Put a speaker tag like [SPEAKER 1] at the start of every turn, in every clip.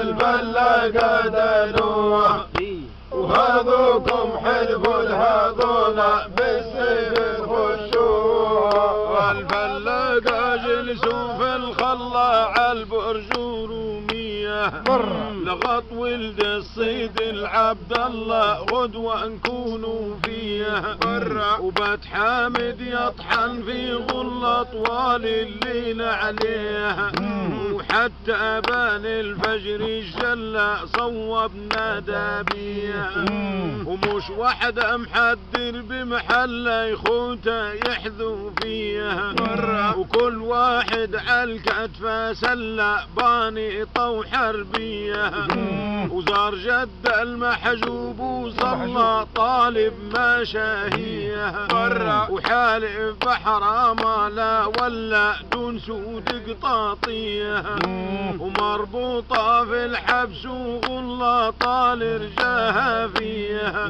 [SPEAKER 1] الفلاقة دلوه
[SPEAKER 2] ولد الصيد العبد الله غدوة نكونوا فيه وبات حامد يطحن في غلة طوال الليل عليه وحتى بان الفجر الجلة صوبنا دابيه ومش وحدة محدر بمحله يخوته يحذو فيها. وكل واحد عالكتف سلة باني طو حربية وزار جد المحجوب وصلى طالب ما شاهية وحالف بحرامة لا ولا دون سود قطاطية ومربوطة في الحبس وغلة طال رجاها فيها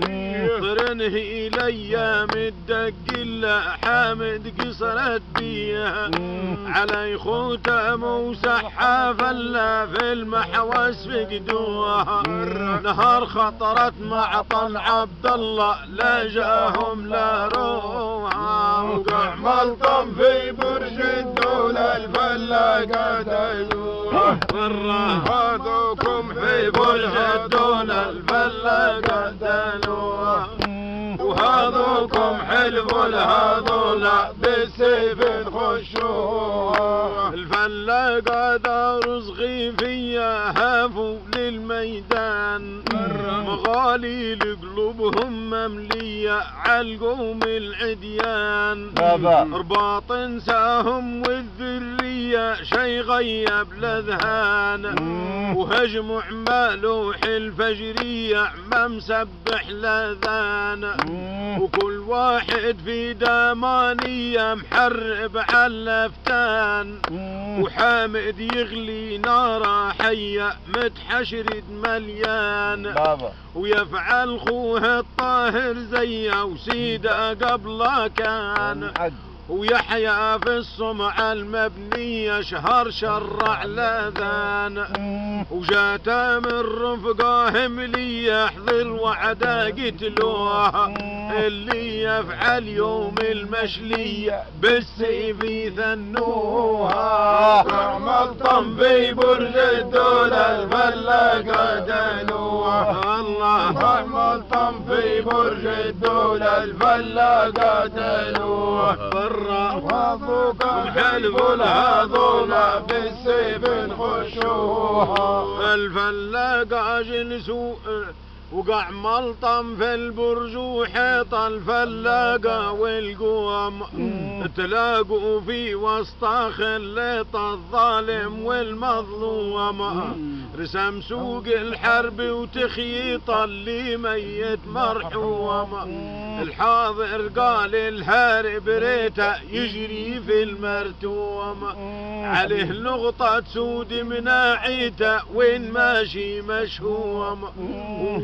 [SPEAKER 2] طرنه الأيام الدق إلا حامد قصرت بيها علي خوته موسحها فلا في المحوس فقدوها نهار خطرت مع طن عبد الله لا جاهم لا روها
[SPEAKER 1] وقع ملطم في برج الدولة الفلاقة دلوه هذوكم في برج الدولة الفلاقة دلوه وهذوكم حلف الهذولا بالسيف خشوه
[SPEAKER 2] الفلاقة هافوا للميدان مغالي لقلوبهم مملية. عالقوم العديان. رباط انساهم والذرية شي غيب الأذهان. وهجم عماله الفجرية ما مسبح الأذان. وكل واحد في دامانية محرب على الأفتان. وحامد يغلي نارا حية متحشرد مليان.
[SPEAKER 3] بابا.
[SPEAKER 2] ويفعل خوه الطاهر زيه وسيدة قبله كان ويحيى في الصمع المبنية شهر شرع لذان. وجاته من رفقاه ملي يحضر وعدا قتلوها اللي يفعل يوم المشلية. بالسيف ثنوها
[SPEAKER 1] ملطم في برج الدولة الفلاقة دلوه
[SPEAKER 2] الله.
[SPEAKER 1] ملطم في برج الدولة الفلاقة دلوه
[SPEAKER 2] برا
[SPEAKER 1] وابوكم حلف الهذولا بالسيف خشوها.
[SPEAKER 2] الفلاقة جلسوا وقع ملطم في البرج وحيط الفلاقة والقوم تلاقوا في وسط خليط الظالم والمظلوم. رسم سوق الحرب وتخييط اللي ميت مرحوم. الحاضر قال الهارب ريته يجري في المرتوم. عليه نقطة سود مناعيته وين ماشي مشهوم.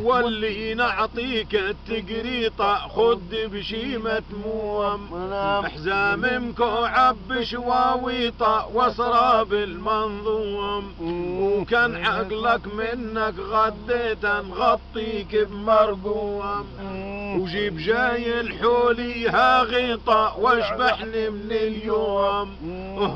[SPEAKER 2] واللي نعطيك التقريطة خد بشيمة موم حزام مكوعب بشواويطة وصراب المنظوم. وكان عقلك منك غديت نغطيك بمرقوم وجيب جاي الحولي ها غيطة واشبحني من اليوم.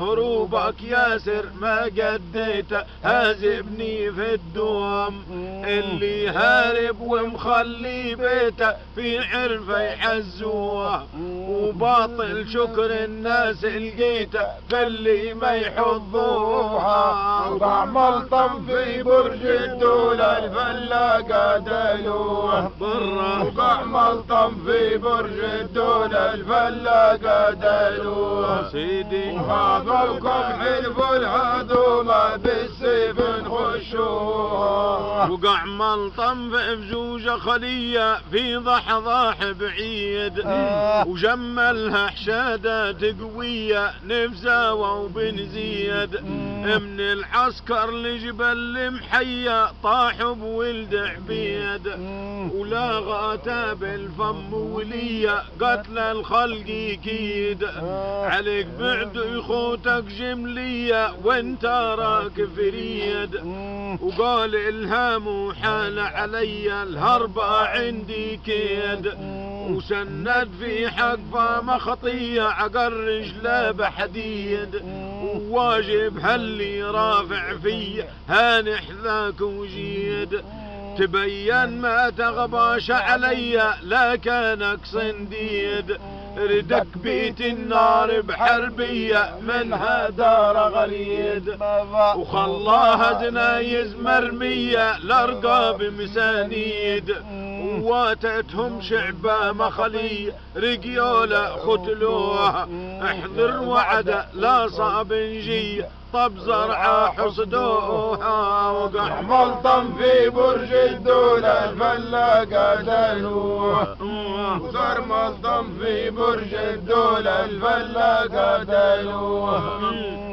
[SPEAKER 2] هروبك ياسر ما قديت هازبني في الدوم. اللي هارب ومخلي بيته في عرفة يحزوه وباطل شكر الناس لقيته في اللي ما يحضوها.
[SPEAKER 1] وقع ملطم في برج الدولة الفلاقة دلوه.
[SPEAKER 2] برا.
[SPEAKER 1] وقع ملطم في برج الدولة الفلاقة دلوه.
[SPEAKER 2] سيدي.
[SPEAKER 1] وهذوكم حلف الهذولا بالسيف خشوها
[SPEAKER 2] وقع ملطم بزوجة خلية في ضحضاح بعيد
[SPEAKER 1] آه.
[SPEAKER 2] وجملها حشادات قوية نفسها وبن زيد. من العسكر لجبل المحيا طاحوا بولد عبيد. ولا غاتا بالفم ولية قتل الخلق كيد عليك بعد أخوتك جملية وانت راك فريد. وقال إلهام حال علي الهربة عندي كيد. وسند في حقفة مخطية عقر رجله بحديد. وواجب هاللي رافع في هانح ذاك وجيد. تبين ما تغباش علي لا كانك صنديد ردك بيت النار بحربية منها دار غريد وخلاها زنايز مرمية لرقاب مسانيد واتتهم شعبة مخلي رقيولة ختلوها احذر وعد لا صاب نجي طب زرعة حصدوها وقع.
[SPEAKER 1] ملطم في برج الدولة الفلاقة دلوه وصار ملطم في برج الدولة الفلاقة دلوه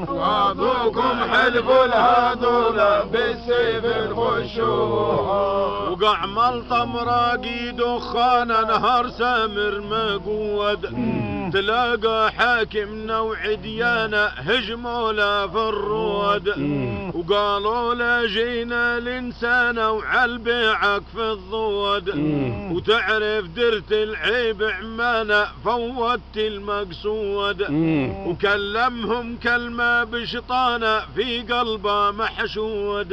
[SPEAKER 1] وابوكم حلف الهذولة بالسيف الخشوه
[SPEAKER 2] وقع ملطم راقي دخان نهر سامر مقود. تلاقى حاكمنا وعديانا هجموا له في الرود وقالوا له جينا الإنسان وعالبيعك في الضود وتعرف درت العيب عمانة فوتت المقصود. وكلمهم كلمة بشطانة في قلبه محشود.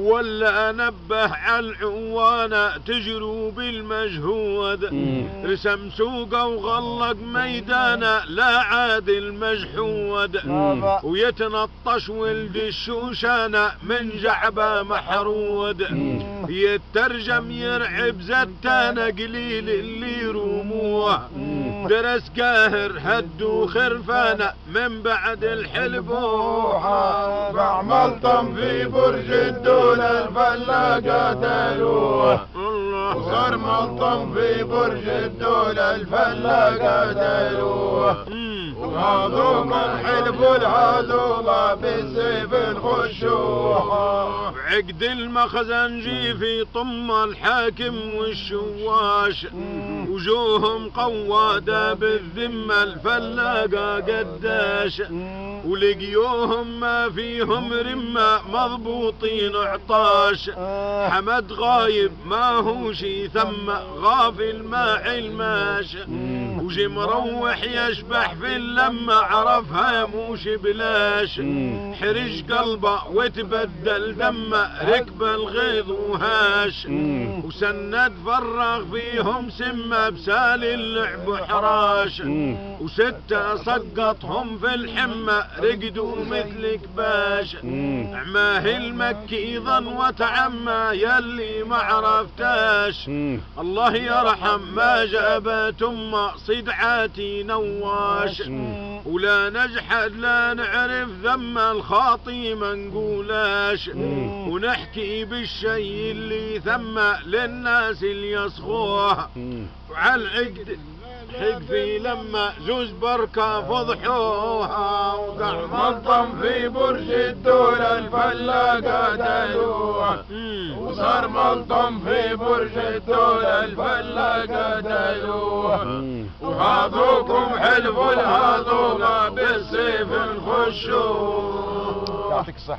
[SPEAKER 2] ولا نبه على العوانة تجروا بالمجهود. رسم سوقه وغلق ميدانه لا عاد المجحود. ويتنطش ولد الشوشانة من جعبه محرود. يترجم يرعب زتانة قليل اللي يروموه. درس قاهر هدوا خرفانة من بعد الحلبوحة
[SPEAKER 1] بعمل طم في برج الدولة الفلاقة دلوه وصار ملطم في برج الدولة الفلاقة دلوه وهذوك الحلف الهذولا بالسيف الخشوه
[SPEAKER 2] عقد المخزن جي في طم الحاكم والشواش. وجوههم قوادة بالذمة الفلاقة قداش. ولقيوهم ما فيهم رمة مضبوطين عطاش. حمد غايب ما هو شي ثم غافل ما علماش. وجي مروح يشبح في اللمة عرفها موش بلاش. حرج قلبه وتبدل دمه ركب الغيظ وهاش. وسند فرغ فيهم سمة بسال اللعب حراش وستة سقطهم في الحمة رقدوا مثل كباش. عماه المكي ظن وتعمى يلي ما عرفتاش. الله يرحم ما جابت أمه صدعاتي نواش. ولا نجحد لا نعرف ذم الخاطي ما نقولاش ونحكي بالشي اللي ثم للناس اللي يصغوه وعلى العقد حقفي لما زوز بركة فضحوها. وقع
[SPEAKER 1] ملطم في برج الدولة الفلاقة. وصار ملطم في برج الدولة الفلاقة دلوه. وهذوكم حلف الهذولا بالسيف الخشوه
[SPEAKER 3] يعطيك الصحة.